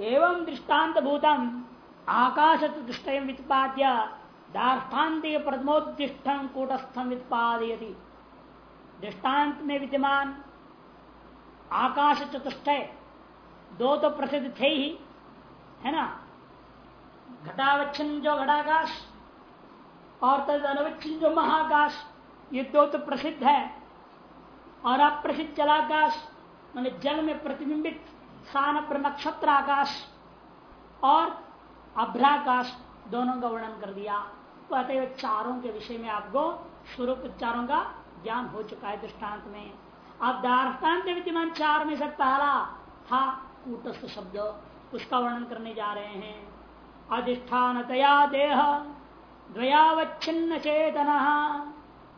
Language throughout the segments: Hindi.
एवं दृष्टांत भूतम आकाश दृष्ट वित्पाद्य दार्थान्तिक प्रथमोदिष्टम कूटस्थम वित्पादयति। दृष्टांत में विद्यमान आकाश चतुष्टय दो तो प्रसिद्ध थे ही, है ना? घटावच्छिन्न जो घटाकाश और तद अनवच्छिन्न जो महाकाश, ये दो तो प्रसिद्ध है। और अप्रसिद्ध जलाकाश, मैंने जल में प्रतिबिंबित स्थान पर नक्षत्र आकाश और अभ्राकाश दोनों का वर्णन कर दिया। तो अतः चारों के विषय में आपको स्वरूप चारों का ज्ञान हो चुका है दृष्टांत में। अब दार्टान्त विद्यमान चार में से पहला था कूटस्थ शब्द। उसका वर्णन करने जा रहे हैं। अधिष्ठानतया देह द्वयावच्छिन्न चेतन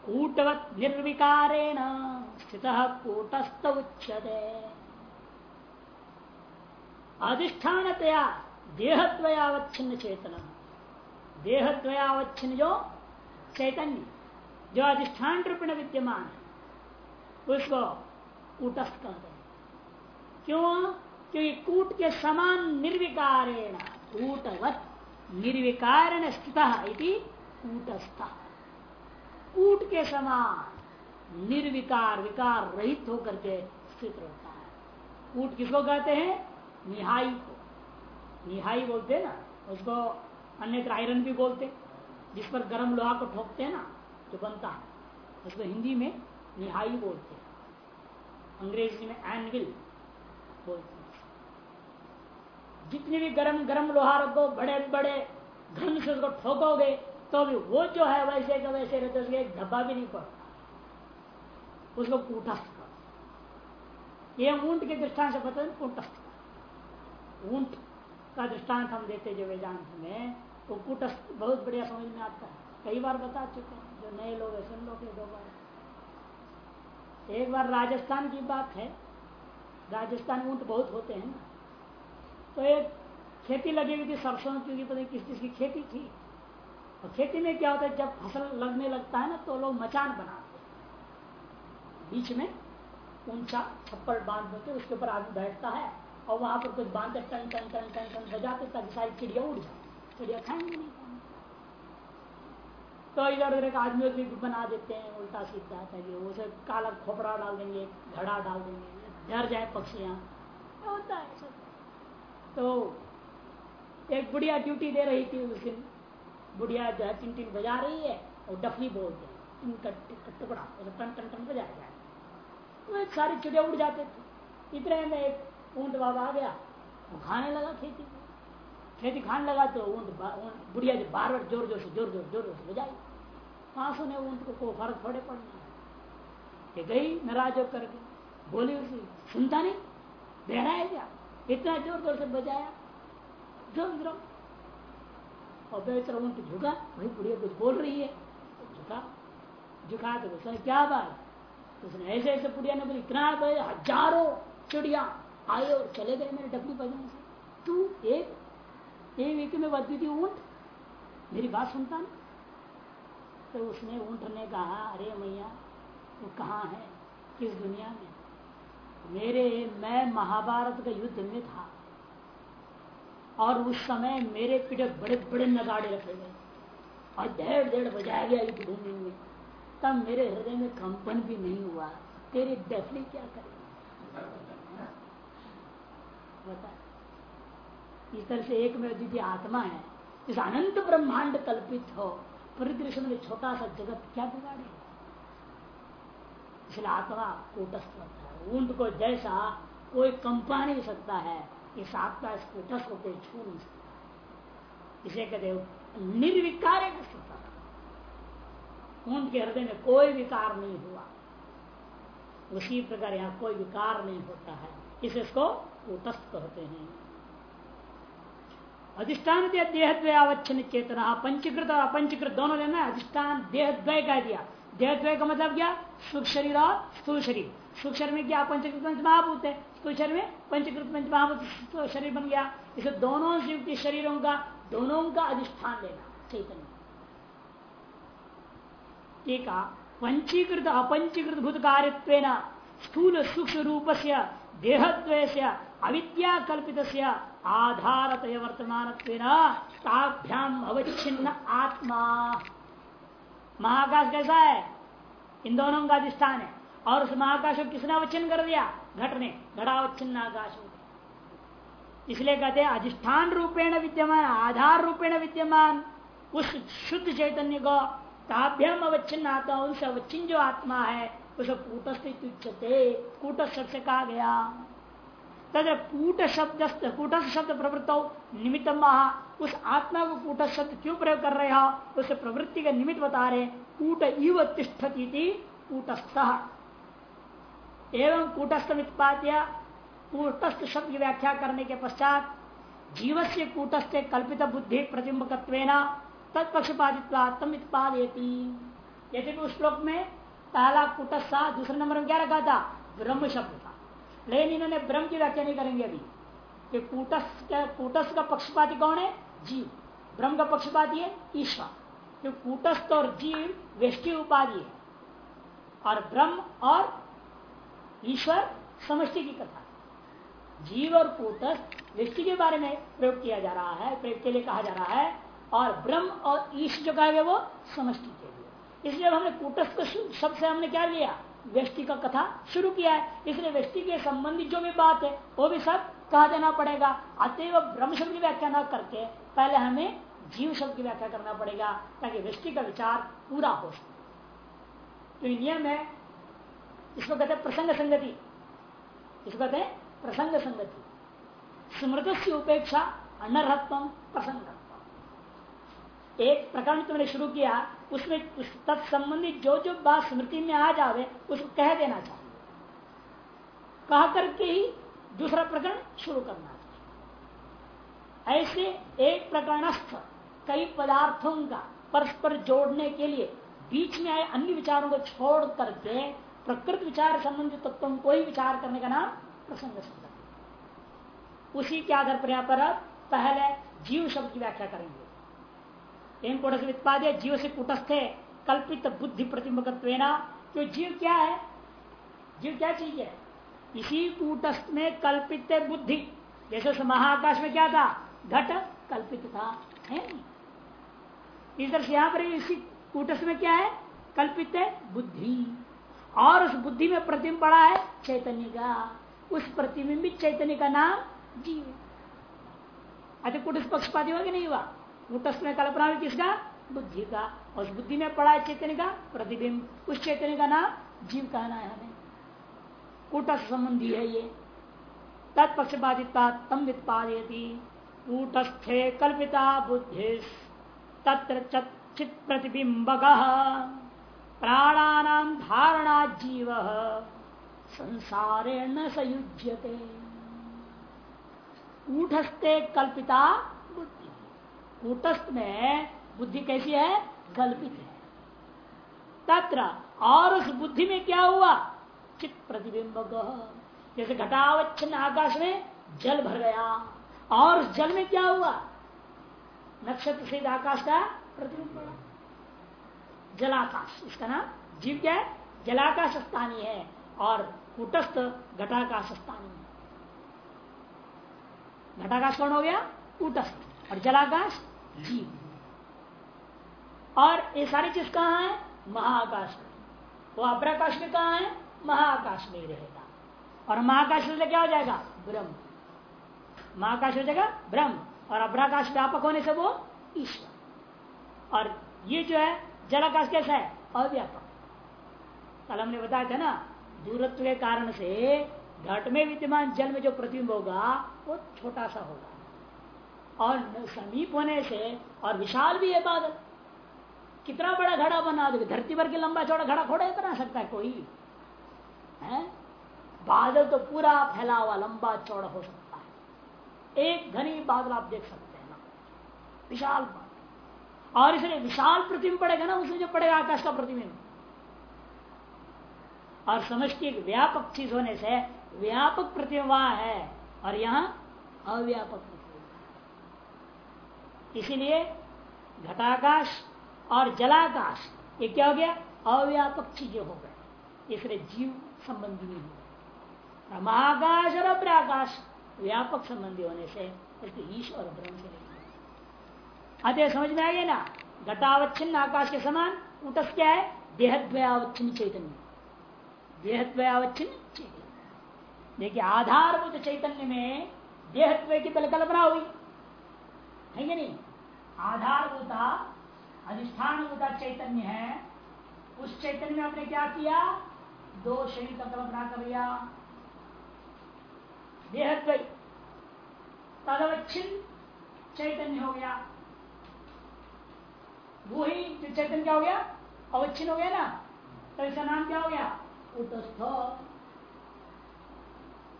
कूटवत निर्विकारेण स्थित कूटस्थ उच्यते। अधिष्ठानतया देहद्वयावच्छिन्न चेतन देहद्वयावच्छिन्न जो चैतन्य। जो अधिष्ठान रूप में विद्यमान है, उसको कूटस्थ कहते हैं। क्यों? क्योंकि कूट के समान निर्विकारेण, कूटवत निर्विकारण स्थित कूटस्थ। कूट के समान निर्विकार, विकार रहित होकर के स्थित रहता है। कूट किसको कहते हैं? निहाई को। निहाई बोलते हैं ना, उसको अन्य आयरन भी बोलते जिस पर गर्म लोहा को ठोकते हैं ना, जो बनता है, उसको हिंदी में निहाई बोलते हैं। अंग्रेज़ी में एनविल बोलते हैं। जितने भी गर्म गर्म लोहा रखो, बड़े बड़े घन से उसको ठोकोगे तो भी वो जो है वैसे का वैसे रहते उसके एक धब्बा भी नहीं पड़ता। उसको कूटस्थ कर ये ऊँट के दृष्टान से पता कूटस्थ। ऊँट का दृष्टांत हम देते जो वेदांत में, वो कूटस्थ बहुत बढ़िया समझ में आता है। कई बार बता चुके हैं, जो नए लोग है, सुन लो दो बार। एक बार राजस्थान की बात है, राजस्थान ऊँट बहुत होते हैं ना। तो एक खेती लगी हुई थी सरसों की, पता किस चीज़ की खेती थी। और खेती में क्या होता है, जब फ़सल लगने लगता है ना तो लोग मचान बनाते हैं। बीच में ऊँचा छप्पर बाँध देते उसके ऊपर आदमी बैठता है। और वहाँ पर कुछ बाँध टन टन टन टन टन बजाते ताकि सारी चिड़िया उड़ जाए चिड़िया खाएँगे नहीं तो इधर उधर एक आदमी भी बना देते हैं, उल्टा सीधा ताकि उसे काला खोपड़ा डाल देंगे घड़ा डाल देंगे डर जाए पक्षियाँ। होता है सब। तो एक बुढ़िया ड्यूटी दे रही थी उस दिन। बुढ़िया जो है टिन टिन बजा रही है और डफली बोलते हैं टुकड़ा टन टन टन बजाया जाए तो सारी चिड़िया उड़ जाते थे। इतने में एक ऊँट बाबा आ गया वो खाने लगा खेती। खेती खाने लगा तो ऊँट बुढ़िया जो बार बार ज़ोर ज़ोर से ज़ोर ज़ोर ज़ोर ज़ोर से बजाई। कहा सुने ऊँट को, फ़र्क थोड़े पड़ना ये गई नाराज़ होकर के बोली उसी सुनता नहीं? बहरा है क्या? इतना ज़ोर ज़ोर से बजाया? जो गिरो और बेहतर ऊँट झुका वही बुढ़िया कुछ बोल रही है। तो झुका। झुका तो उसने क्या बात उसने ऐसे ऐसे बुढ़िया ने बोली इतना हज़ारों चिड़िया आए और चले गए मेरे डबली बजने से। तू एक एक में थी ऊँट? मेरी बात सुनता ना तो उसने ऊँट ने कहा, अरे मैया वो कहाँ है? किस दुनिया में? मेरे, मैं महाभारत का युद्ध में था। और उस समय मेरे पीछे बड़े बड़े नगाड़े रखे गए। और डेढ़ डेढ़ बजाया गया युद्ध भूमि में। तब मेरे हृदय में कंपन भी नहीं हुआ। तेरी डफली क्या करेगी? बता इस तरह से एक में द्वितीय आत्मा है। इस अनंत ब्रह्मांड कल्पित हो, परिदृश्य में छोटा सा जगत क्या बिगाड़े? इसलिए आत्मा कूटस्थ होता है। ऊँट को जैसा कोई कंपा नहीं सकता है, इस आत्मा इस कूटस्थ को कोई छू नहीं सकता। इसे कहते निर्विकार ऊँट के हृदय में कोई विकार नहीं हुआ। उसी प्रकार यहाँ कोई विकार नहीं होता है। इसे इसको कूटस्थ कहते हैं। अधिष्ठान देहद्वय अवच्छिन्न चेतना पंचीकृत और अपंचीकृत दोनों लेना अधिष्ठान देहद्वय कह दिया। देहद्वय का मतलब क्या? सुख शरीर और स्थूल शरीर। सुख शरीर में क्या पंचकृत पंच महाभूत है? स्थूल शरीर में पंचकृत पंच महाभूत शरीर बन गया। इसे दोनों से शरीरों का, दोनों का अधिष्ठान लेना, चैतन्य। है पंचीकृत अपंचीकृत भूत कार्य स्थूल सूक्ष्म रूप से देहद्वय से अविद्या कल्पित आधारत वर्तमान ताभ्याम अवच्छिन्न आत्मा। महाकाश कैसा है? इन दोनों का अधिष्ठान है। और उस महाकाश को किसने अवच्छिन्न कर दिया? घट ने घटावच्छिन्न आकाश हो गया इसलिए कहते हैं, अधिष्ठान रूपेण विद्यमान, आधार रूपेण विद्यमान, उस शुद्ध चैतन्य को ताभ्यम अवच्छिन्न आत्मा, उनसे अवच्छिन्न जो आत्मा है, उसे कूटस्थ कूटस्थ से कहा गया। तथा कूट शब्द कूटस्थ शब्द प्रवृत्त निमित्त महा उस आत्मा को कूटस्थ शब्द क्यों प्रयोग कर रहे हो? उसे प्रवृत्ति का निमित्त बता रहे कूट इव तिष्ठती कूटस्थ। एवं कूटस्थ मित्पाद्य कूटस्थ शब्द की व्याख्या करने के पश्चात जीव से कूटस्थ कल्पित बुद्धि प्रतिम्बक तत्पक्षपादित्वात्मित्पादयती यदि उस श्लोक में पहला कूटस्थ दूसरे नंबर में क्या रखा था? ब्रह्म शब्द लेकिन इन्होंने ब्रह्म की व्याख्या नहीं करेंगे अभी। कि कूटस्थ कूटस्थ का पक्षपाती कौन है? जीव। ब्रह्म का पक्षपाती है ईश्वर। तो कूटस्थ और जीव व्यष्टि उपाधि है। और ब्रह्म और ईश्वर समष्टि की कथा। जीव और कूटस्थ व्यक्ति के बारे में प्रयोग किया जा रहा है, प्रयोग के लिए कहा जा रहा है। और ब्रह्म और ईश जो कहा गया वो समष्टि के लिए। इसलिए हमने कूटस्थ शब्द से हमने क्या लिया? व्यक्ति का कथा शुरू किया है। इसलिए व्यक्ति के संबंधित जो भी बात है, वो भी सब कहा देना पड़ेगा। अतएव ब्रह्म शब्द की व्याख्या न करके पहले हमें जीव शब्द की व्याख्या करना पड़ेगा, ताकि व्यक्ति का विचार पूरा हो सके। तो नियम है, इसको कहते हैं प्रसंग संगति। इसको कहते हैं प्रसंग संगति। स्मृत से उपेक्षा अनर्हत्व प्रसंग एक प्रकरण तुमने शुरू किया उसमें उस तत्संबंधित जो जो बात स्मृति में आ जावे, उसको कह देना चाहिए। कह करके ही दूसरा प्रकरण शुरू करना चाहिए। ऐसे एक प्रकरणस्थ कई पदार्थों का परस्पर जोड़ने के लिए बीच में आए अन्य विचारों को छोड़ करके प्रकृत विचार संबंधित तत्वों को ही विचार करने का नाम प्रसंग उसी के आधार पर यहाँ पर पहले जीव शब्द की व्याख्या करेंगे। इन कुटस्थ उत्पाद जीव से कुटस्थ है, कल्पित बुद्धि प्रतिमुख क्यों जीव क्या है? जीव क्या चीज़ है? इसी कूटस्थ में कल्पित बुद्धि। जैसे महाकाश में क्या था? घट कल्पित था, है इस तरह से यहाँ पर इसी कूटस्थ में क्या है? कल्पित बुद्धि। और उस बुद्धि में प्रतिम्ब पड़ा है चैतन्य का। उस प्रतिबिंबित चैतन्य का नाम जीव। अच्छा कुटस पक्षपाती हुआ कि नहीं हुआ? कुटस्थ में कल्पना भी किसका? बुद्धि का। उस बुद्धि में पड़ा है चैतन्य का, प्रतिबिंब। उस चैतन्य का नाम जीव कहना है हमें। कूटस्थ संबंधी है ये। तत्पक्षपातिता तम वित्पादयती। कूटस्थे कल्पिता बुद्धि तत्र चित प्रतिबिंबक। प्राणानाम धारणा जीव। संसारे न सयुज्यते। कूटस्थे कल्पिता कूटस्थ में बुद्धि कैसी है? कल्पित है। तत्र और उस बुद्धि में क्या हुआ? चित प्रतिबिंब जैसे घटावच्छिन्न आकाश में जल भर गया। और उस जल में क्या हुआ? नक्षत्र से आकाश का प्रतिबिंब जलाकाश, इसका नाम जीव क्या है? जलाकाश स्थानीय है और कुटस्थ घटाकाश स्थानीय है। घटाकाश कौन हो गया? कुटस्थ और जलाकाश जीव। और ये सारी चीज़ कहाँ है? महाकाश में। वो अप्राकाश में कहा है? महाकाश में रहेगा। और महाकाश से क्या हो जाएगा? ब्रह्म। महाकाश हो जाएगा ब्रह्म। और अभ्राकाश व्यापक होने से वो ईश्वर। और ये जो है, जलाकाश कैसा है? अव्यापक। कल हमने बताया था ना, दूरत्व के कारण से घट में विद्यमान जल में जो प्रतिबिंब होगा, वो छोटा सा होगा। और समीप होने से, और विशाल भी है बादल कितना बड़ा घड़ा बना दो धरती भर के लंबा चौड़ा घड़ा खोड़ा बना सकता है कोई। है? बादल तो पूरा फैला हुआ लंबा चौड़ा हो सकता है। एक घनी बादल आप देख सकते हैं ना। विशाल बादल। और इसलिए विशाल प्रतिबिंब पड़ेगा ना, उसमें जो पड़ेगा आकाश का प्रतिबिंब। और समष्टि एक व्यापक चीज़ होने से, व्यापक प्रतिबिंब है, और यहाँ अव्यापक इसीलिए घटाकाश और जलाकाश, ये क्या हो गया? अव्यापक चीज़ें हो गए इसलिए जीव संबंधी नहीं हो महाकाश और अप्राकाश, व्यापक संबंधी होने से ईश और ब्रह्म से नहीं अतः समझ में आ गया ना? घटावच्छिन्न आकाश के समान कुटस क्या है? देहद्वयावच्छिन्न चैतन्य। देहद्वयावच्छिन्न चैतन्य। देखिए, आधारभूत चैतन्य में देहत्व की कल्पना हुई। है कि नहीं। आधारभूता, अधिष्ठानभूता चैतन्य है। उस चैतन्य में आपने क्या किया? दो शरीर का कल्पना कर लिया। देहत्व तदवच्छिन्न चैतन्य हो गया। वही जो चैतन्य क्या हो गया? अवच्छिन्न हो गया ना? तो इसका नाम क्या हो गया? उतस्थ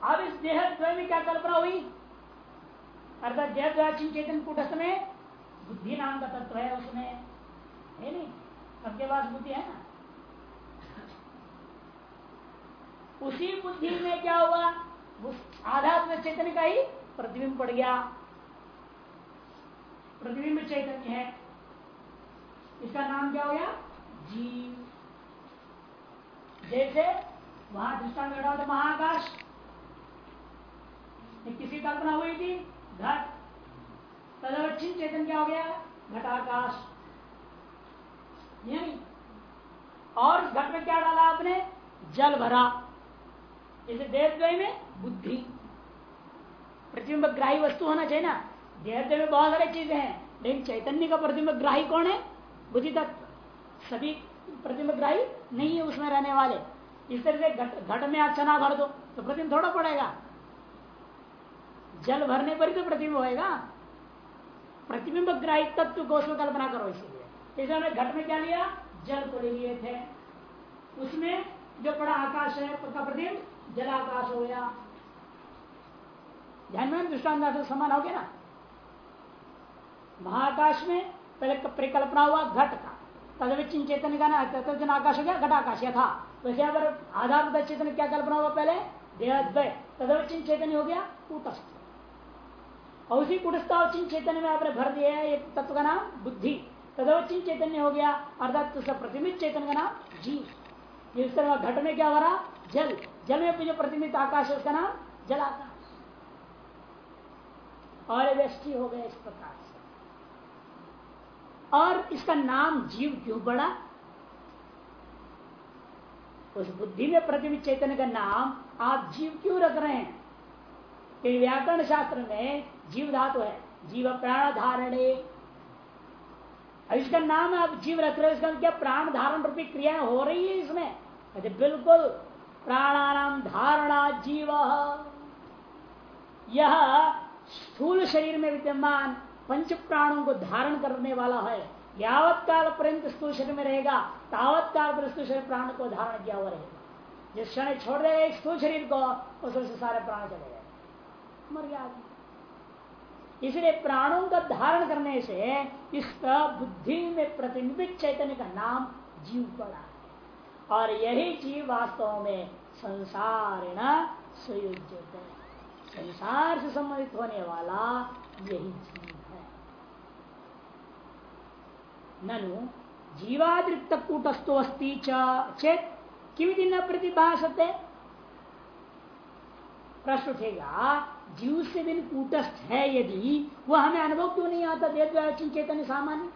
अब इस देह में क्या कल्पना हुई? अर्थात देह चेतन कुटस्थ में बुद्धि नाम का तत्व है उसमें। है नहीं? सबके पास बुद्धि है ना? उसी बुद्धि में क्या हुआ? उस आध्यात्म चैतन्य का ही प्रतिबिंब पड़ गया। प्रतिबिंब चैतन्य है। इसका नाम क्या हो गया? जीव। जैसे वहाँ दृष्टान था महाकाश। किसी कल्पना हुई थी? घट तदवच्छिन्न चेतन क्या हो गया? घटाकाश। नहीं और घट में क्या डाला आपने? जल भरा। जैसे देवद्वय में बुद्धि। प्रतिबिंब ग्राही वस्तु होना चाहिए ना? देवद्वय में बहुत सारी चीज़ें हैं, लेकिन चैतन्य का प्रतिबिंब ग्राही कौन है? बुद्धि तत्व सभी प्रतिबिंब ग्राही नहीं है उसमें रहने वाले। इस तरह से घट में आप चना भर दो तो प्रतिबिंब थोड़ा पड़ेगा। जल भरने पर तो प्रतिबिंब होएगा। प्रतिबिंब ग्राही तत्व को उसमें कल्पना करो इसीलिए। इसे हमने घट में क्या लिया? जल को ले लिए थे। उसमें जो बड़ा आकाश है, उसका प्रतिबिंब जल आकाश हो गया। ध्यान में दृष्टान समान हो गया ना? महाकाश में पहले परिकल्पना हुआ घट का। तदविचिन चेतन का ना तदन आकाश हो गया घटाकाश था वैसे अगर आधार चेतन क्या कल्पना हुआ पहले? देहद्वय। तदविचिन चेतन हो गया कूटस्थ और उसी कुटस्थावचिन चैतन्य में आपने भर दिया है, एक तत्व का नाम बुद्धि। तदवचिन चैतन्य हो गया, अर्थात प्रतिमित चैतन्य का नाम जीव। इस तरह घट में क्या भरा जल। जल में जो प्रतिमित आकाश है, उसका नाम जल आकाश और व्यष्टि हो गया इस प्रकार से। और इसका नाम जीव क्यों पड़ा? उस बुद्धि में प्रतिमित चैतन्य का नाम आप जीव क्यों रख रहे हैं? व्याकरण शास्त्र में जीव धातु है। जीव प्राण धारणे इसका नाम आप जीव रख रहे हो, इसका क्या प्राण धारण रूपी क्रिया हो रही है इसमें? अरे बिल्कुल, प्राणानाम धारणा जीव। यह स्थूल शरीर में विद्यमान पंच प्राणों को धारण करने वाला है। यावत काल पर्यंत स्थूल शरीर में रहेगा तावत काल पर स्थूल शरीर प्राण को धारण किया हुआ रहेगा। जिस क्षण छोड़ देगा स्थूल शरीर को उसमें से सारे प्राण चले गए। मर गया इसलिए प्राणों का धारण करने से इसका बुद्धि में प्रतिबिंबित चैतन्य का नाम जीव पड़ा। है और यही जीव वास्तव में संसार संयुक्त है। संसार से संबंधित होने वाला यही जीव है। ननु जीवादृत कूटस्थो अस्ती चेत किमिति न प्रतिभाषते प्रश्न उठेगा जीव से दिन कूटस्थ है यदि, वह हमें अनुभव क्यों नहीं आता? वेद चैतन्य सामान्य।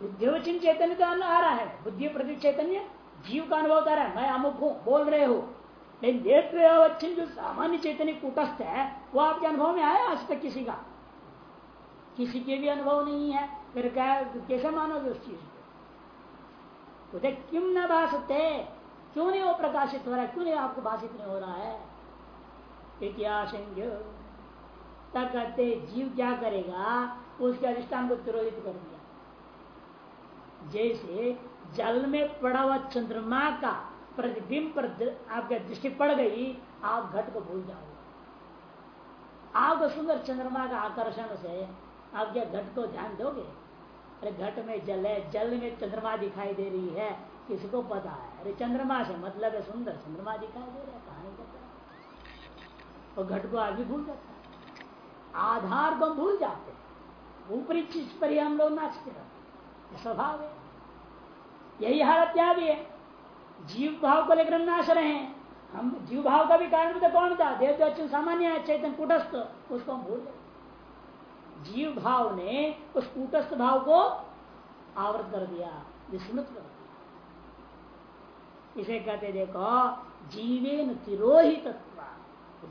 बुद्धिवचन चैतन्य का आ रहा है। बुद्धि प्रति चैतन्य जीव का अनुभव कर रहा है। मैं अमुक हूँ, बोल रहे हो। लेकिन देवचिन जो सामान्य चैतन्य कूटस्थ है, वो आपके अनुभव में आया आज तक किसी का? किसी के भी अनुभव नहीं है। फिर क्या कैसे मानोगे उस चीज़ को? क्यों न भाषते क्यों नहीं वो प्रकाशित हो रहा है? क्यों नहीं आपको भाषित नहीं हो रहा है? कहते जीव क्या करेगा? उसके अधिष्ठान को तिरोहित कर दिया। जैसे जल में पड़ा हुआ चंद्रमा का प्रतिबिंब पर आपके दृष्टि पड़ गई, आप घट को भूल जाओगे। आपको सुंदर चंद्रमा का आकर्षण से आप क्या घट को ध्यान दोगे? अरे घट में जल है, जल में चंद्रमा दिखाई दे रही है, किसको पता है? अरे चंद्रमा से मतलब है सुंदर, चंद्रमा दिखाई दे रहा है, कहानी का और घट को आगे भूल जाता है। आधार को भूल जाते हैं। ऊपरी चीज़ पर ही हम लोग नाचते रहते स्वभाव है। यही हालत क्या भी है। जीव भाव को लेकर नाच रहे हैं। हम जीव भाव का भी कारण तो कौन था? देव जो सामान्य है, चैतन कुटस्थ, उसको हम भूल गए जीव भाव ने उस कुटस्थ भाव को आवृत कर दिया, विस्मृत कर दिया। इसे कहते देखो जीवे जीवेन तिरोहित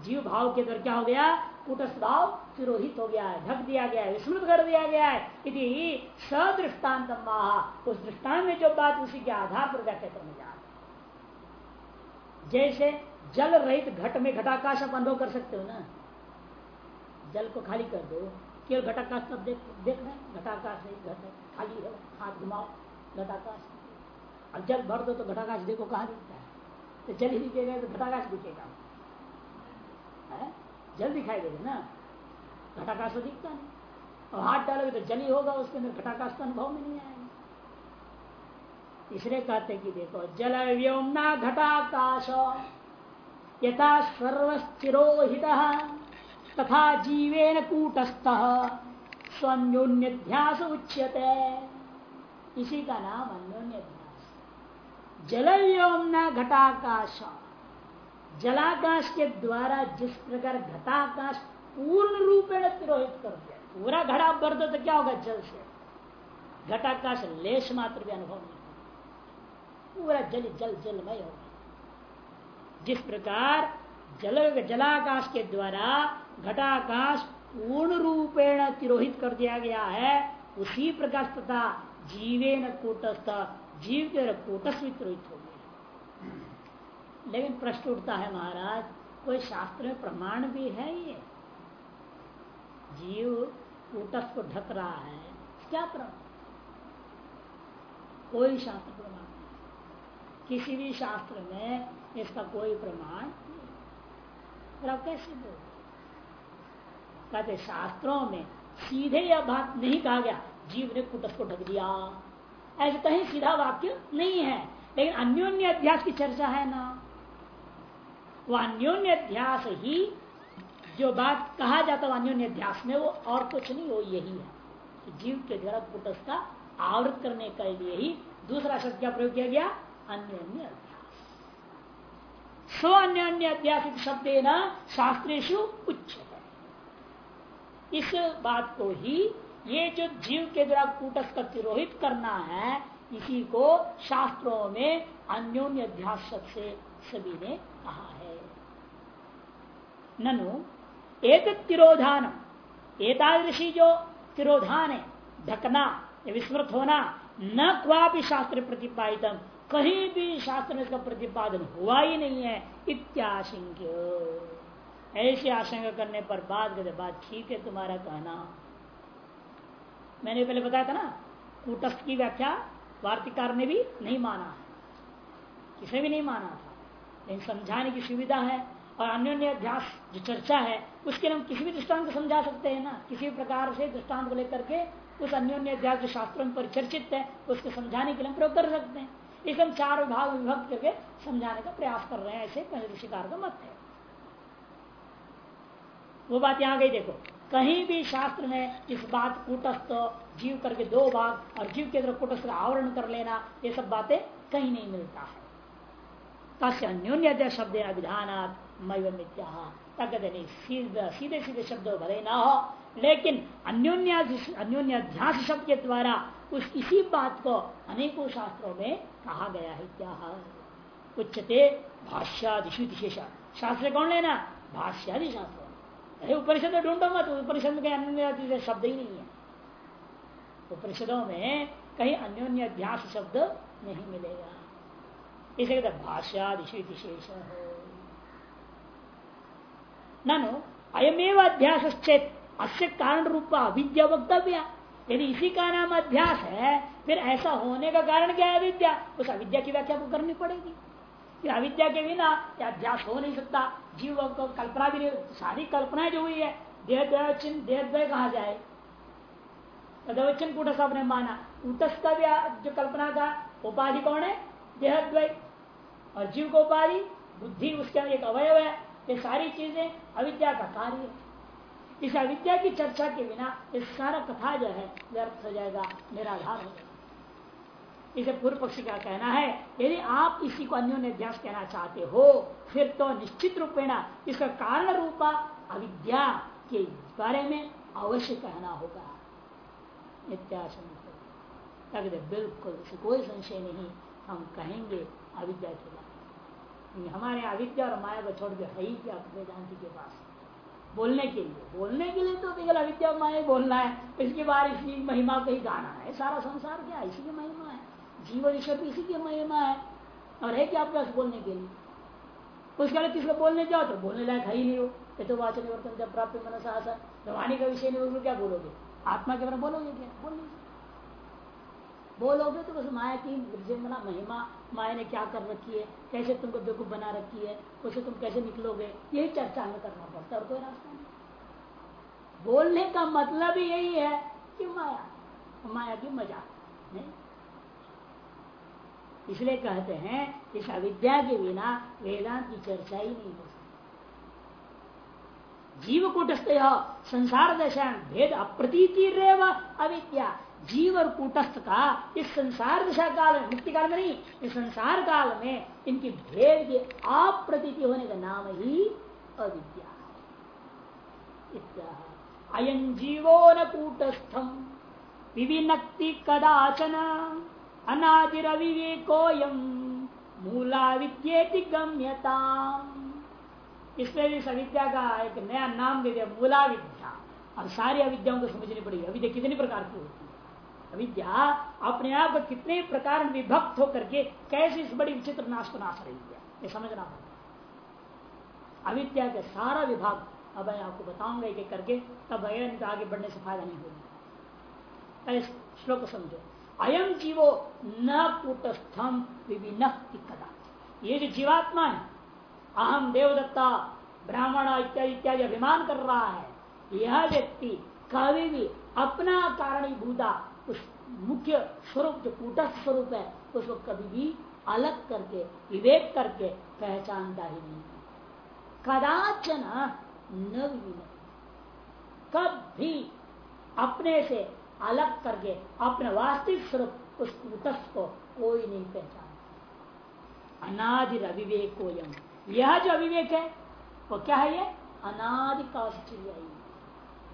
जीव भाव के अंदर क्या हो गया? कुटस्थ भाव तिरोहित हो गया है, ढक दिया गया है, विस्मृत कर दिया गया है। यदि सदृष्टान्त उस दृष्टान में जो बात उसी के आधार पर व्याख्या करने जा जैसे जल रहित घट में घटाकाश आप अनुभव कर सकते हो ना? जल को खाली कर दो। केवल घटाकाश तब देख देख रहे घटाकाश नहीं, घट खाली है, हाथ घुमाओ, घटाकाश। अब जल भर दो तो घटाकाश देखो कहाँ दिखता है। तो जल ही दिखेगा तो घटाकाश दिखेगा। जल दिखाई देगा ना? घटाकाश तो दिखता नहीं। और हाथ डालोगे तो जल ही होगा, उसके अंदर घटाकाश का अनुभव में नहीं आएगा। इसलिए कहते कि देखो जल व्योमना घटाकाश, यथा सर्वस्थिरोहित, तथा जीवेन कूटस्थ, स्वन्योन्यध्यास उच्यते। इसी का नाम अन्योन्यध्यास। जल व्योमना घटाकाश। जलाकाश के द्वारा जिस प्रकार घटाकाश पूर्ण रूपेण तिरोहित कर दिया, पूरा घड़ा भर दो तो क्या होगा जल से? घटाकाश लेश मात्र भी अनुभव नहीं पूरा जल जल, जलमय होगा। जिस प्रकार जल, जलाकाश के द्वारा घटाकाश पूर्ण रूपेण तिरोहित कर दिया गया है, उसी प्रकाश तथा जीवे न कूटस्थ, जीव के कूटस्थ तिरोहित हो गया लेकिन प्रश्न उठता है महाराज, कोई शास्त्र में प्रमाण भी है ये? जीव कूटस्थ को ढक रहा है, क्या प्रमाण? कोई शास्त्र प्रमाण किसी भी शास्त्र में इसका कोई प्रमाण नहीं। कैसे बोल कहते, शास्त्रों में सीधे यह बात नहीं कहा गया, जीव ने कुटस को ढक दिया। ऐसे कहीं सीधा वाक्य नहीं है, लेकिन अन्योन्य अध्यास की चर्चा है ना। वो अन्योन्य अध्यास ही, जो बात कहा जाता है अन्योन्य अध्यास में, वो और कुछ नहीं, वो यही है। जीव के द्वारा कुटस का आवृत करने के लिए ही दूसरा शब्द क्या प्रयोग किया गया? अन्य अन्य अध्यास स्व अन्य अन्य अध्यास शब्द न शास्त्रेशु उच्च इस बात को ही ये जो जीव के द्वारा कूटस्थ तिरोहित करना है, इसी को शास्त्रों में अन्योन्य अध्यास से सभी ने कहा है। ननु एक तिरोधान। एतादृशी जो तिरोधान है ढकना विस्मृत होना न क्वापि शास्त्र प्रतिपादितम कहीं भी शास्त्र में इसका प्रतिपादन हुआ ही नहीं है, इत्याशंक्य। ऐसी आशंका करने पर बात करते बात ठीक है तुम्हारा कहना। मैंने पहले बताया था ना, कूटस्थ की व्याख्या वार्तिकार ने भी नहीं माना है। किसे भी नहीं माना था। लेकिन समझाने की सुविधा है और अन्य अध्यास जो चर्चा है, उसके लिए हम किसी भी दृष्टांत को समझा सकते हैं ना? किसी भी प्रकार से दृष्टांत को लेकर के उस अन्योन्य अध्यास जो शास्त्रों में परिचर्चित है, उसको समझाने के लिए हम प्रयोग कर सकते हैं। इस हम चार विभाग विभक्त करके समझाने का प्रयास कर रहे हैं, ऐसे पहले ऋषिकार का मत है। वो बात यहाँ गई, देखो, कहीं भी शास्त्र में इस बात कूटस्थ, जीव करके दो भाग और जीव के अंदर कूटस्थ आवरण कर लेना, ये सब बातें कहीं नहीं मिलता है। तस्य अन्योन्य शब्द अभिधान नहीं सीधे सीधे शब्द भले ना हो लेकिन अन्योन्य अध्यास शब्द के द्वारा उस इसी बात को अनेकों शास्त्रों में कहा गया है क्या उच्चते भाष्यादिशु शास्त्र कौन लेना? भाष्यादि शास्त्र। अरे उपनिषद में ढूंढो मत। उपनिषद में अन्य शब्द ही नहीं है। उपनिषदों में कहीं अन्योन्य अध्यास शब्द नहीं मिलेगा। इसे कहते भाष्यादिशु विशेष ननु, अयमेव अध्यास चेत अस्य कारण रूप अविद्या वक्तव्य। यदि इसी का नाम अध्यास है, फिर ऐसा होने का कारण क्या है अविद्या? उस अविद्या की व्याख्या को करनी पड़ेगी। फिर अविद्या के बिना अध्यास हो नहीं सकता। जीव को कल्पना भी नहीं, सारी कल्पना जो हुई है देह देवचिन देह द्वय कहा जाए देवचिन कूटस्थ आपने माना। कूटस्थ का जो कल्पना का उपाधि कौन है? देहद्वय और जीव को उपाधि बुद्धि, उसका एक अवयव है, ये सारी चीज़ें अविद्या का कार्य है। इस अविद्या की चर्चा के बिना इस सारा कथा जो है व्यर्थ हो जाएगा, निराधार हो जाएगा। इसे पूर्व पक्षी का कहना है, यदि आप इसी को अन्योन्य अध्यास कहना चाहते हो, फिर तो निश्चित रूपेण इसका कारण रूपा अविद्या के बारे में अवश्य कहना होगा। बिल्कुल कोई संशय नहीं। हम कहेंगे अविद्या के बारे हमारे अविद्या और माया को छोड़ के है ही क्या वेदांति के पास? बोलने के लिए। बोलने के लिए तो केवल अविद्या माया बोलना है। इसके बाद इसी महिमा को ही गाना है। सारा संसार क्या इसी की महिमा है। जीवन ईश्वर इसी की महिमा है। और है क्या आपके बोलने के लिए? उसके बाद किसको बोलने जाओ तो बोलने लायक है ही नहीं हो ये तो वाचन वर्तन जब प्राप्त मनसा वाणी का विषय नहीं क्या बोलोगे? आत्मा के बारे में बोलोगे क्या? बोल लीजिए बोलोगे तो बस माया की निर्जमना महिमा, माया ने क्या कर रखी है? कैसे तुमको बेकूफ बना रखी है? उसे तुम कैसे निकलोगे? यही चर्चा में करना पड़ता और कोई रास्ता नहीं। बोलने का मतलब ही यही है कि माया माया की मज़ाक इसलिए कहते हैं, इस अविद्या के बिना वेदांत की चर्चा ही नहीं हो सकती। जीव कूटस्थ संसार दशा, भेद अप्रतीति अविद्या। जीव और कूटस्थ का इस संसार दिशा काल में, मुक्ति काल में नहीं, इस संसार काल में इनकी भेद की अप्रतीति होने का नाम ही अविद्या अयम जीवो न कूटस्थम विविनक्ति कदाचन अनादिरविवेकोयम मूला विद्येति गम्यता इसमें भी अविद्या का एक नया नाम दे दिया मूला विद्या और सारी अविद्याओं को समझनी पड़ेगी। अविद्या कितनी प्रकार की होती है? अविद्या, अपने आप कितने प्रकार विभक्त होकर के कैसे इस बड़ी विचित्र नाश को नाश रही है ये समझना पड़ेगा। अविद्या का सारा विभाग अब मैं आपको बताऊँगा एक एक करके, तब आगे बढ़ने से फ़ायदा नहीं होगा। पहले श्लोक समझो। अयम जीवो न कूटस्थम विभिन्न कदा ये जो जीवात्मा है अहम देवदत्ता, ब्राह्मण इत्यादि इत्यादि अभिमान कर रहा है, यह व्यक्ति कभी भी अपना कारणीभूता उस मुख्य स्वरूप, जो कूटस्थ स्वरूप है उसको कभी भी अलग करके, विवेक करके पहचानता ही नहीं कदाचन कब भी अपने से अलग करके, अपने वास्तविक स्वरूप, उस कूटस्थ को कोई नहीं पहचान अनादि अविवेक को यह जो अविवेक है, वो क्या है ये? अनादि का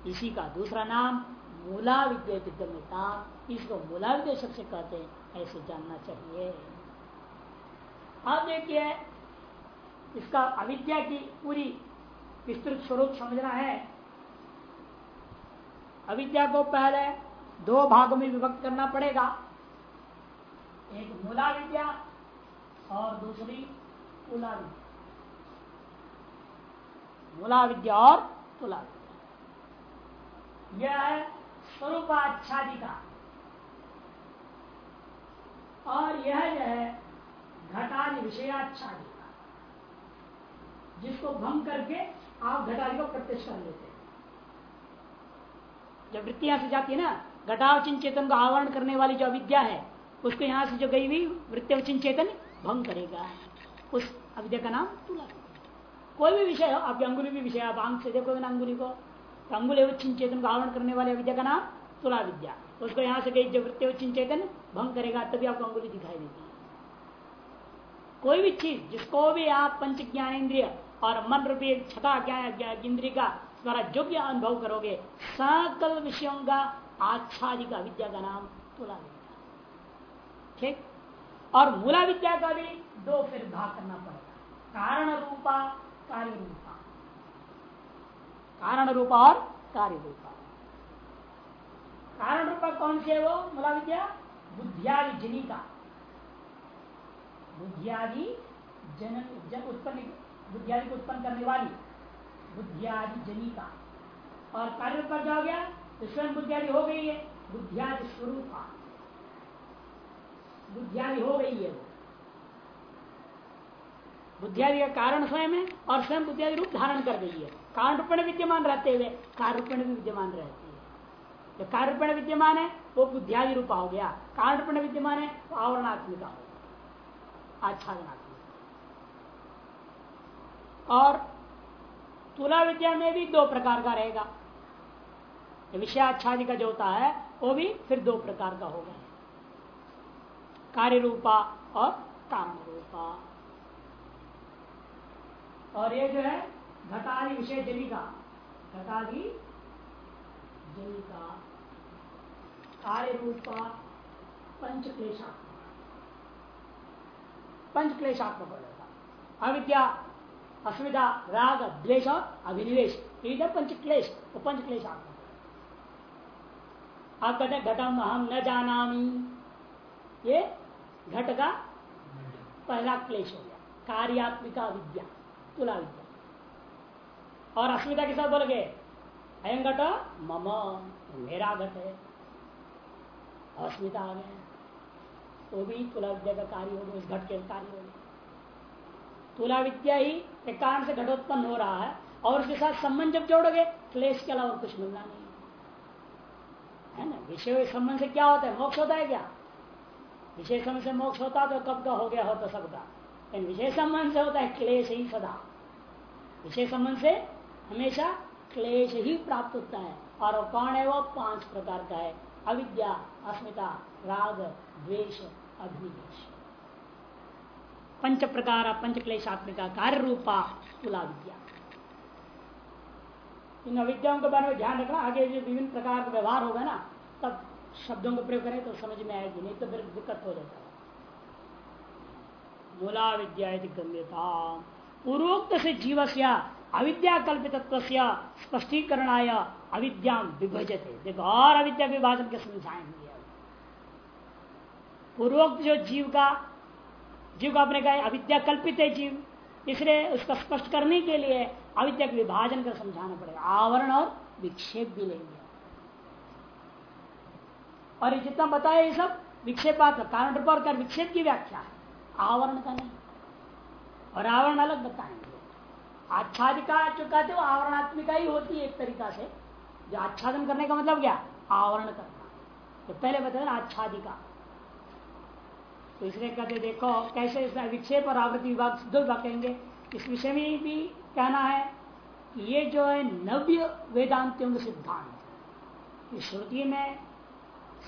इसी का दूसरा नाम मूला विद्या इसको मूला विद्या सबसे कहते हैं, ऐसे जानना चाहिए। अब देखिए, इसका अविद्या की पूरी विस्तृत स्वरूप समझना है। अविद्या को पहले दो भागों में विभक्त करना पड़ेगा। एक मूला विद्या और दूसरी तुला विद्या मूला विद्या और तुला विद्या यह है स्वरूपाच्छादि का और यह जो है, घटादि विषयाच्छादि का जिसको भंग करके आप घटादि को प्रत्यक्ष कर लेते हैं। जब वृत्तियाँ से जाती है ना, घटावचिन चेतन को आवरण करने वाली जो अविद्या है, उसको यहाँ से जो गई हुई वृत्तिवचिन चेतन भंग करेगा। उस अविद्या का नाम तुला। कोई भी विषय हो, आपकी अंगुली भी विषय आप आँख से देखोगे ना अंगुली को अंगुल एवं चेतन को आवरण करने वाले विद्या का नाम तुला विद्या। उसको यहाँ से जो वृत्ति चेतन, भंग करेगा, तभी आपको अंगुली दिखाई देगी। कोई भी चीज़, जिसको भी आप पंच ज्ञान इंद्रिय और मन रूपी छठा ज्ञान इंद्रिय का द्वारा जो भी अनुभव करोगे, सकल विषयों का आच्छादि का विद्या का नाम तुला विद्या। ठीक? और मूला विद्या का भी दो फिर भाग करना पड़ेगा। कारण रूपा, कार्य रूपा। कारण रूपा और कार्य रूपा कारण रूपा कौन से है वो? मूला विद्या, बुद्धियादि जनी का। बुद्धियादि जन जन उत्पन्न, बुद्धियादि को उत्पन्न करने वाली बुद्धियादि जनी का। और कार्य रूपा क्या हो गया तो स्वयं बुद्धियादि हो गई है। बुद्धियादि स्वरूप। बुद्धियादि हो गई है वो। बुद्धियादि का कारण स्वयं है और स्वयं बुद्धियादि रूप धारण कर गई है। कारण रूप में विद्यमान रहते हुए कार्य रूप में विद्यमान रहती है। जो में विद्यमान है, वो बुद्धियादि रूपा हो गया। कारण विद्यमान है, वो आवरणात्मिका हो गया। आच्छादनात्मिक। और तुला विद्या में भी दो प्रकार का रहेगा। विषयाच्छादि का जो होता है, वो भी फिर दो प्रकार का होगा। कार्य रूपा और काम रूपा और ये जो है घटादि विषय जलिका घटादि जलिका कार्य रूपा पंच क्लेशात्मक पंच क्लेशात्मक हो। जाता अविद्या अस्मिता राग द्वेश और अभिनिवेश पंच क्लेश तो पंच क्लेशात्मक आप कहते हैं घटम हम न जाना ये घट का पहला क्लेश हो गया। कार्यात्मिका विद्या। विद्या और अस्मिता के साथ बोल गए अयम घट, मम, मेरा घट है। अस्मिता आ गया। वो भी तुला विद्या का कार्य हो गया उस घट के कार्य हो गया। तुला विद्या ही एक कारण से घटोत्पन्न हो रहा है, और उसके साथ संबंध जब जोड़ोगे, क्लेश के अलावा कुछ मिलना नहीं है। ना? विषय संबंध से क्या होता है? मोक्ष होता है क्या? विषय संबंध से मोक्ष होता तो कब का हो गया होता सबका। लेकिन विषय संबंध से होता है क्लेश ही सदा। विषय संबंध से हमेशा क्लेश ही प्राप्त होता है। और कौन है वो पाँच प्रकार का है। अविद्या, अस्मिता, राग, द्वेष, अभिनिवेश। पंच प्रकार पंच क्लेशात्मिका कार्य रूपा तुला विद्या इन अविद्याओं के बारे में ध्यान रखना। आगे जो विभिन्न प्रकार का व्यवहार होगा ना, तब शब्दों का प्रयोग करें तो समझ में आएगी, नहीं तो फिर दिक्कत हो जाता है। मूला विद्या गम्यता पूर्वोक्त से जीव से अविद्या कल्पित स्पष्टीकरण आया अविद्या विभजते। देखो और अविद्या विभाजन के समझाएँगे पूर्वोक्त जो जीव का जीव का अपने कहा अविद्या कल्पित है जीव। इसलिए उसका स्पष्ट करने के लिए अविद्या विभाजन का समझाना पड़ेगा। आवरण और विक्षेप भी लेंगे। और जितना बताया ये सब विक्षेपात कारण रूप और विक्षेप की व्याख्या है। आवरण का नहीं। और आवरण अलग बताएँगे। आच्छादिका जो कहते हो आवरणात्मिका ही होती है एक तरीका से। जो आच्छादन करने का मतलब क्या? आवरण करना। तो पहले बताए ना, आच्छादिका। तो इसलिए कहते देखो कैसे इसका विक्षेप और आवृत्ति विभाग दो विभाग कहेंगे। इस विषय में भी कहना है कि ये जो है नव्य वेदांतियों का सिद्धांत श्रुति में,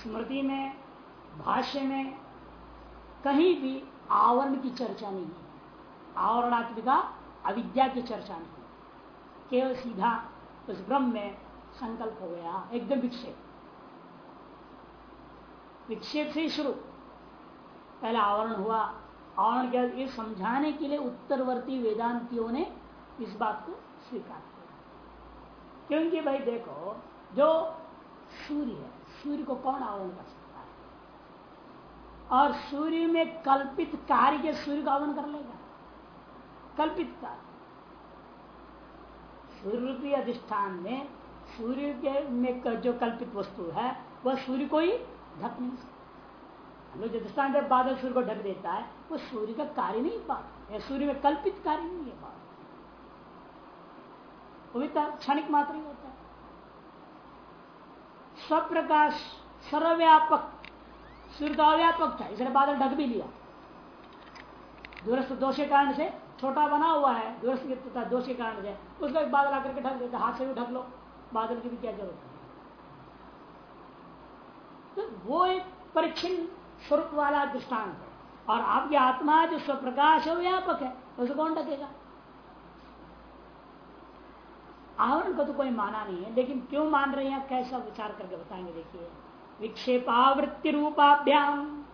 स्मृति में, भाष्य में कहीं भी आवरण की चर्चा नहीं है। आवरणात्मिका अविद्या की चर्चा नहीं केवल सीधा उस ब्रह्म में संकल्प हो गया, एकदम विक्षेप। विक्षेप से शुरू। पहले आवरण हुआ, आवरण के ये समझाने के लिए उत्तरवर्ती वेदांतियों ने इस बात को स्वीकार किया। क्योंकि भाई देखो, जो सूर्य है, सूर्य को कौन आवरण कर सकता है? और सूर्य में कल्पित कार्य के सूर्य का आवरण कर लेगा। कल्पित कार्य सूर्य अधिष्ठान में सूर्य के में जो कल्पित वस्तु है, वह सूर्य को ही ढक नहीं सकता। जो दृष्टान जब बादल सूर्य को ढक देता है, वो सूर्य का कार्य नहीं पाता सूर्य में कल्पित कार्य नहीं है बात वो भी क्षणिक मात्र ही होता है। स्वप्रकाश सर्वव्यापक सूर्य का अव्यापक था। इसने बादल ढक भी लिया। दूरस्थ दोष के कारण से छोटा बना हुआ है दूरस्थ दोष के कारण से उसको एक बादल आकर के ढक देता, हाथ से भी ढक लो। बादल की भी क्या ज़रूरत है? तो वो एक परिचिन स्वरूप वाला दृष्टांत है। और आपकी आत्मा जो स्वप्रकाश है व्यापक है। उसे कौन ढकेगा? आवरण को तो कोई माना नहीं है, लेकिन क्यों मान रहे हैं कैसा विचार करके बताएँगे, देखिए। विक्षेपावृत्ति रूपाभ्याम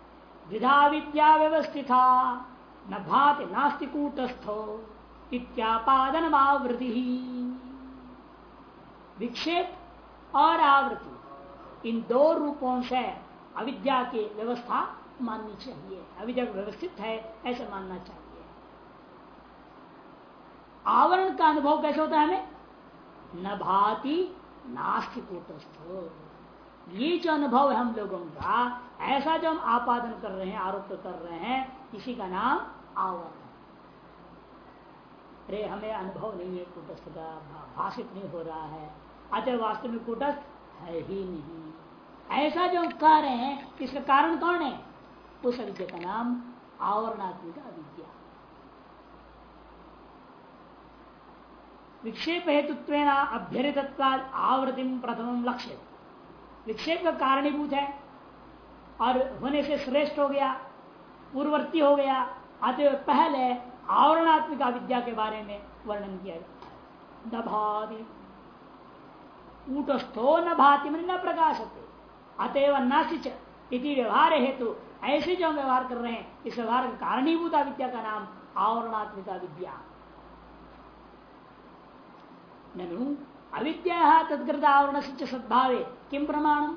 विधा विद्या व्यवस्थिता। न भात नास्ति कूटस्थो इत्यापादन आवृत्ति विक्षेप और आवृत्ति, इन दो रूपों से अविद्या की व्यवस्था माननी चाहिए। अविद्या व्यवस्थित है, ऐसे मानना चाहिए। आवरण का अनुभव कैसे होता है हमें? न भाती नास्तिक ये जो अनुभव है हम लोगों का, ऐसा जो हम आपादन कर रहे हैं, आरोप कर रहे हैं, इसी का नाम आवरण अरे, हमें अनुभव नहीं है कुटस्थ का, भाषित नहीं हो रहा है। अतः वास्तव में कुटस्थ है ही नहीं। ऐसा जो कह रहे हैं, इसका कारण कौन है? उस अविद्या का नाम आवरणात्मिक अविद्या। विक्षेप हेतुत्व अभ्यरित आवृत्ति प्रथम लक्ष्य विक्षेप का कारणीभूत है, और होने से श्रेष्ठ हो गया, पूर्ववर्ती हो गया आते पहले आवरणात्मिक विद्या के बारे में वर्णन किया गया। दभादि ऊटस्थो न भाति, मन न प्रकाशते। अतएव नासिच इति व्यवहार हेतु ऐसे जो हम व्यवहार कर रहे हैं, इस व्यवहार का कारणीभूता विद्या का नाम आवरणात्मिका विद्या ननु, अविद्या तदकृत आवरण से सद्भावे किम प्रमाण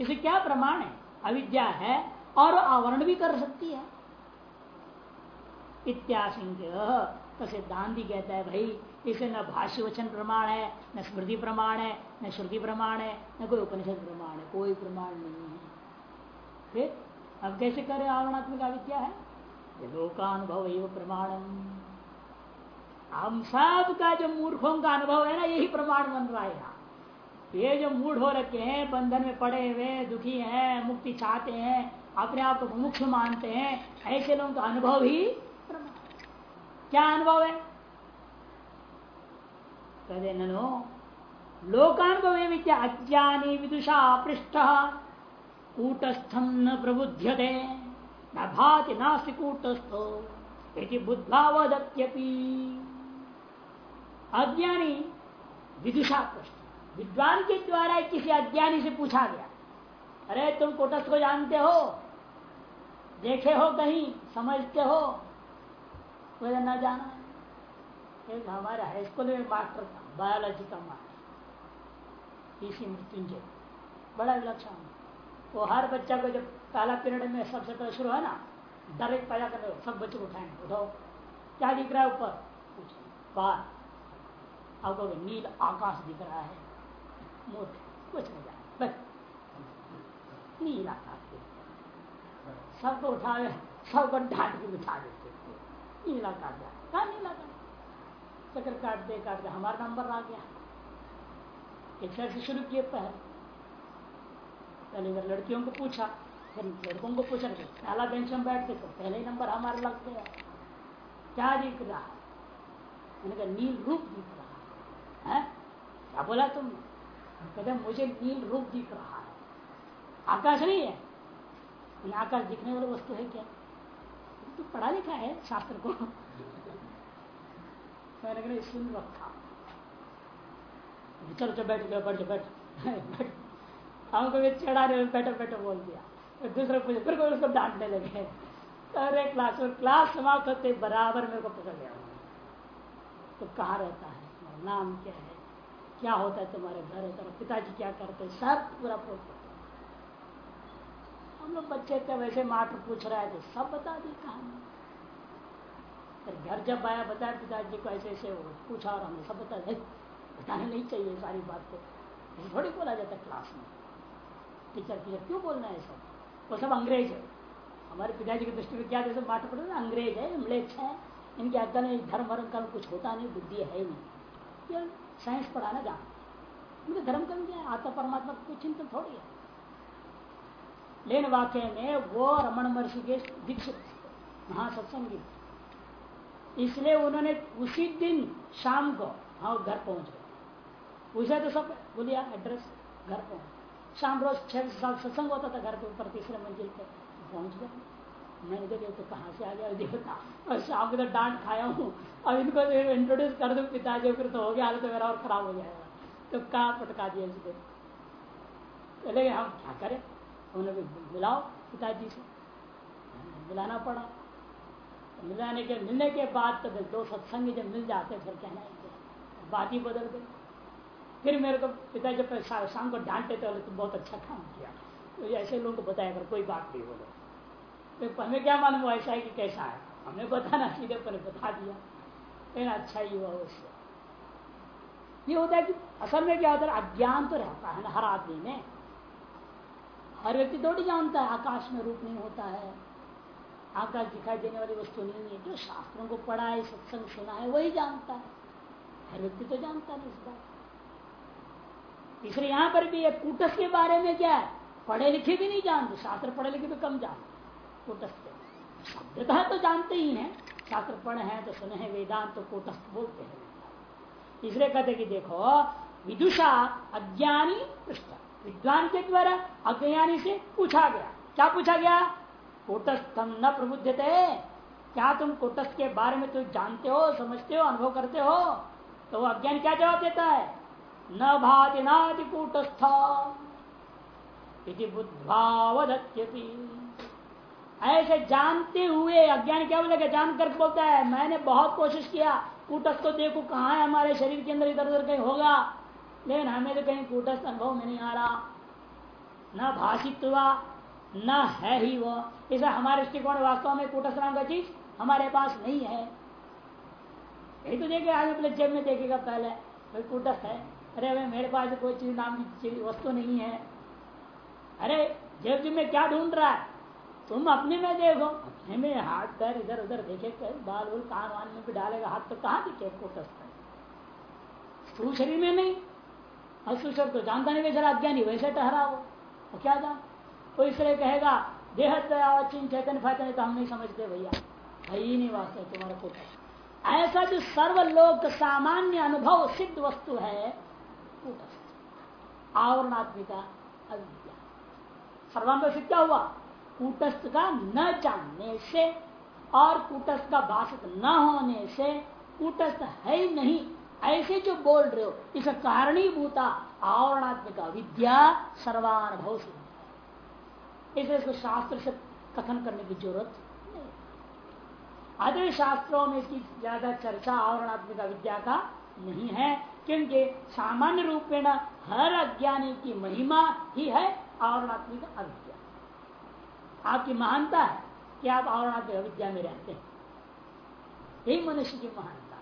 इसे क्या प्रमाण है? अविद्या है और आवरण भी कर सकती है। इत्याशंक तो सिद्धांति कहता है, भाई इसे न भाष्य वचन प्रमाण है, न स्मृति प्रमाण है, न श्रुति प्रमाण है, न कोई उपनिषद प्रमाण है, कोई प्रमाण नहीं है। फिर, अब कैसे करें आवरणात्मक विद्या है? लोकानुभव एवं प्रमाणम हम सब का जो मूर्खों का अनुभव है ना, यही प्रमाण बन रहा है ये जो मूड हो रखे हैं, बंधन में पड़े हुए, दुखी हैं, मुक्ति चाहते हैं, अपने आप को मुख्य मानते हैं, ऐसे लोगों का अनुभव ही क्या अनुभव है? कहते, ननो, लोकानुभव अज्ञानी विदुषा पृष्ठ कूटस्थम न प्रबुध्यते, न भाति नास्ति कूटस्थो यदि बुद्धावदत्यपि अज्ञानी विदुषा पृष्ठ। विद्वान के द्वारा किसी अज्ञानी से पूछा गया, अरे, तुम कूटस्थ को जानते हो? देखे हो कहीं? समझते हो? वजह न जाना। एक हमारे हाई स्कूल में मास्टर था बायोलॉजी का मास्टर। इसी मृत्युंजय, बड़ा विलक्षण। वो हर बच्चा को जब पहला पीरियड में सबसे पहले शुरू है ना डायरेक्ट पैदा कर सब बच्चे उठाएँगे। उठाओ। क्या दिख रहा है ऊपर? बाहर। आपको नील आकाश दिख रहा है। मोट कुछ नहीं जाए बस। नील आकाश। सबको उठा सबको ढाट के बिठा देते। नीला काट दिया कहा नीला काट चक्कर काटते काटते हमारा नंबर आ गया। एक शहर से शुरू किए पहले। पहले अगर लड़कियों को पूछा, फिर लड़कों को पूछा पहला बेंच में बैठते तो पहले ही नंबर हमारे लग गया। क्या दिख रहा मैंने कहा, नील रूप दिख रहा है। क्या बोला तुम कहते मुझे नील रूप दिख रहा है। आकाश नहीं है। आकाश दिखने वाली वस्तु है क्या? तो पढ़ा लिखा है शास्त्र को। मैंने सुन रखा चलो चलो, बैठ गया बैठ बैठ। हमको भी चढ़ा रहे, बैठो बैठो, बोल दिया। फिर दूसरे पूछे, फिर कोई उसको डांटने लगे? अरे क्लास और क्लास समाप्त होते बराबर मेरे को पकड़ लिया। तो कहाँ रहता है, नाम क्या है? क्या होता है तुम्हारे घर? है तुम्हारे पिताजी क्या करते हैं? सब पूरा पूछ हम लोग बच्चे थे वैसे मात्र पूछ रहा है तो सब बता दी कहानी। फिर घर जब आया बताया पिताजी को ऐसे ऐसे पूछा और हमने सब बता दिया। बताना नहीं चाहिए सारी बात को। थोड़ी बोला जाता क्लास में। टीचर टीचर क्यों बोलना है सब? वो सब अंग्रेज़ है। हमारे पिताजी की दृष्टि में क्या जैसे माठ पड़े अंग्रेज़ है म्लेच्छ है। इनके आज्ञा में धर्म वर्म का कुछ होता नहीं, बुद्धि है ही नहीं। साइंस पढ़ाना जहाँ उनके धर्म कर्म क्या है? आत्मा परमात्मा कुछ चिंतन थोड़ी है। लेन वाक्य में वो रमन महर्षि के दीक्षित महासत्संगी। इसलिए उन्होंने उसी दिन शाम को हाँ घर पहुँच गए। उसे तो सब बोलिया एड्रेस घर पहुँच शाम रोज छह साल सत्संग होता था, घर के ऊपर तीसरे मंजिल पे पहुँच गए। मैंने कहा तो कहाँ से आ गया? देवता और शाम को तो डांट खाया हूँ। अब इनको इंट्रोड्यूस कर दो, पिताजी, फिर तो हो गया तो मेरा और खराब हो जाएगा। तो कहा पटका दिया इसको लेकिन हम क्या करें? उन्हें भी मिलाओ पिताजी से मिलाना पड़ा। मिलाने के, मिलने के बाद तो दो सत्संग जब मिल जाते फिर कहना ही बात ही बदल गई। फिर मेरे को पिताजी जब शाम को डांटे थे तो बहुत अच्छा काम किया। तो ऐसे लोगों को बताया कर, कोई बात नहीं बोलो। तो हमें क्या मालूम हुआ ऐसा है कि कैसा है? हमने बताना सीधे पर बता दिया। लेकिन अच्छा ही हुआ उससे ये होता है कि असल में क्या होता है, अज्ञान तो रहता है ना, हर आदमी में। हर व्यक्ति थोड़ी जानता है, आकाश में रूप नहीं होता है। आकाश दिखाई देने वाली वस्तु नहीं है, जो शास्त्रों को पढ़ा है सत्संग सुना है वही जानता है। हर व्यक्ति तो जानता नहीं इस बात। इसलिए यहाँ पर भी कूटस के बारे में क्या है? पढ़े लिखे भी नहीं जानते, शास्त्र पढ़े लिखे भी कम जानते कूटस्थ शब्दतः तो जानते ही हैं। शास्त्र पढ़े हैं तो सुने हैं, वेदांत तो कूटस्थ बोलते हैं। इसलिए कहते कि देखो, विदुषा अज्ञानी पृष्ठ। विद्वान के द्वारा अज्ञानी से पूछा गया। क्या पूछा गया? कूटस्थम न प्रबुद्धते। क्या तुम कूटस्थ के बारे में तुम जानते हो, समझते हो, अनुभव करते हो? तो वो अज्ञान क्या जवाब देता है? न भाति नाति कूटस्थ बुद्धावदत्यपि ऐसे जानते हुए अज्ञान क्या बोलेगा जान कर बोलता है, मैंने बहुत कोशिश किया। कूटस्थ को देखो कहा है हमारे शरीर के अंदर इधर उधर कहीं होगा। लेकिन हमें तो कहीं कूटस्थ अनुभव में नहीं आ रहा। न भाषित हुआ, न है ही वो। इसे हमारे दृष्टिकोण वास्तव में कूटस्थ नाम का चीज़ हमारे पास नहीं है। यही तो देखे आज अपने जेब में देखेगा पहले, कोई कूटस्थ है। अरे भाई मेरे पास कोई चीज़ नाम की वस्तु नहीं है। अरे, जेब जेब में क्या ढूंढ रहा है? तुम अपने में देखो। अपने में हाथ, पैर इधर उधर देखे बाल, उल, कान, वान में भी डालेगा हाथ तो कहाँ दिखे कूटस्थ? है स्थूल शरीर में नहीं। असूचर तो जानता नहीं बेचारा अज्ञानी वैसे ठहरा हो वो क्या जान कोई इसलिए कहेगा देह चिन्ह चैतन्य फैतन तो हम नहीं समझते भैया। ही नहीं वास्तव तुम्हारा कूटस्थ ऐसा जो सर्वलोक सामान्य अनुभव सिद्ध वस्तु है आवरणात्मिका अविद्या। सर्वांग सिद्ध क्या हुआ? कूटस्थ का न जानने से और कूटस्थ का भाषित न होने से कूटस्थ है ही नहीं। ऐसे जो बोल रहे हो, इस कारणीभूता, आवरणात्मिक विद्या सर्वानुभव से इसलिए इसको शास्त्र से कथन करने की ज़रूरत आदि शास्त्रों में इसकी ज़्यादा चर्चा आवरणात्मिक विद्या का नहीं है, क्योंकि सामान्य रूप में हर अज्ञानी की महिमा ही है आवरणात्मिक अविद्या। आपकी महानता है कि आप आवरणात्मिक अविद्या में रहते हैं। यही मनुष्य की महानता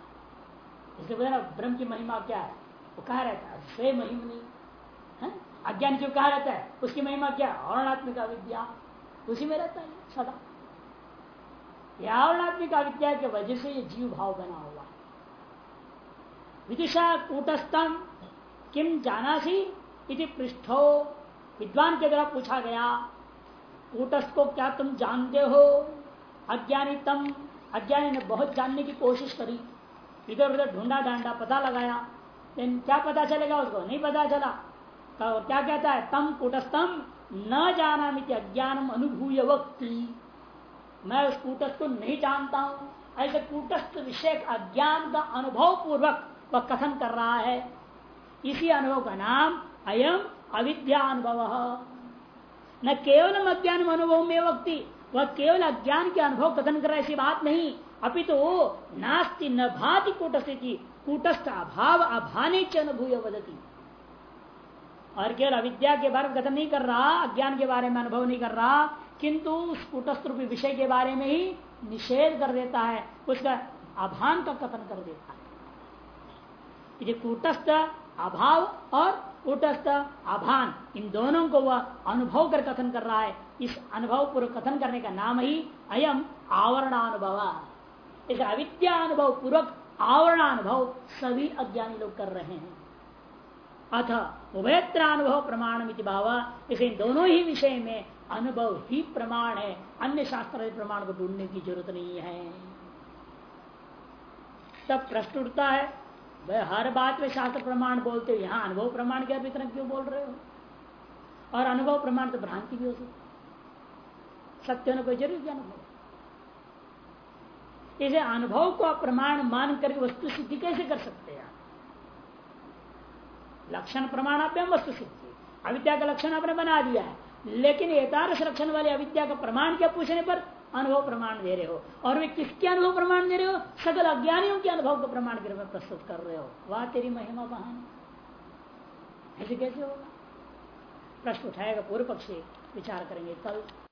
इसलिए बोला, ब्रह्म की महिमा क्या है? वो कहा रहता है स्वे महिमनी। अज्ञान क्यों कहा रहता है? उसकी महिमा क्या है? औरणात्मिक विद्या उसी में रहता है सदा। यह आवरणात्मिक अविद्या के वजह से ये जीव भाव बना हुआ है। विदिशा कूटस्थम, किम जानासी इति पृष्ठो। विद्वान के द्वारा पूछा गया, कूटस्थ को क्या तुम जानते हो? अज्ञानी तम अज्ञानी ने बहुत जानने की कोशिश करी। इधर उधर ढूंढा डांडा पता लगाया। लेकिन क्या पता चलेगा, उसको नहीं पता चला। तो क्या कहता है? तम कूटस्थम न जाना मित अज्ञानम अनुभूय वक्ति। मैं उस कूटस्थ को नहीं जानता हूँ। ऐसे कूटस्थ विषय अज्ञान का अनुभव पूर्वक वह कथन कर रहा है। इसी अनुभव का नाम अयम अविद्या अनुभव। न केवल अज्ञान अनुभव में वक्ति, वह केवल अज्ञान के अनुभव कथन कर रहा है, ऐसी बात नहीं। अभी तो नास्ति न भाति कूटस्थिति। कूटस्थ अभाव अभाने च अनुभूय वदती। और केवल अविद्या के बारे में कथन नहीं कर रहा, अज्ञान के बारे में अनुभव नहीं कर रहा, किंतु उस कूटस्थ रूपी विषय के बारे में ही निषेध कर देता है, उसका अभान का कथन कर देता है। कूटस्थ अभाव और कूटस्थ अभान, इन दोनों को वह अनुभव कर कथन कर रहा है। इस अनुभव पूर्व कथन करने का नाम ही अयम आवरणानुभव। अविद्या अनुभव पूर्वक आवरणानुभव सभी अज्ञानी लोग कर रहे हैं। अथ उभयत्रानुभव प्रमाण भाव, इसे दोनों ही विषय में अनुभव ही प्रमाण है। अन्य शास्त्र प्रमाण को ढूँढने की ज़रूरत नहीं है। तब प्रश्न उठता है भाई हर बात में शास्त्र प्रमाण बोलते हो, यहाँ अनुभव प्रमाण के वितरण क्यों बोल रहे हो? और अनुभव प्रमाण तो भ्रांति भी हो सकती सत्य कोई ज़रूरी अनुभव इसे अनुभव को आप प्रमाण मान करके वस्तु सिद्धि कैसे कर सकते हैं लक्षण प्रमाण आप वस्तु सिद्धि। अविद्या का लक्षण आपने बना दिया है। लेकिन एतारस लक्षण वाले अविद्या का प्रमाण क्या पूछने पर? अनुभव प्रमाण दे रहे हो। और वे किसके अनुभव प्रमाण दे रहे हो? सकल अज्ञानियों के अनुभव को प्रमाण के रूप में प्रस्तुत कर रहे हो। वह, तेरी महिमा बहानी ऐसे कैसे होगा? प्रश्न उठाएगा पूर्व पक्षी विचार करेंगे कल।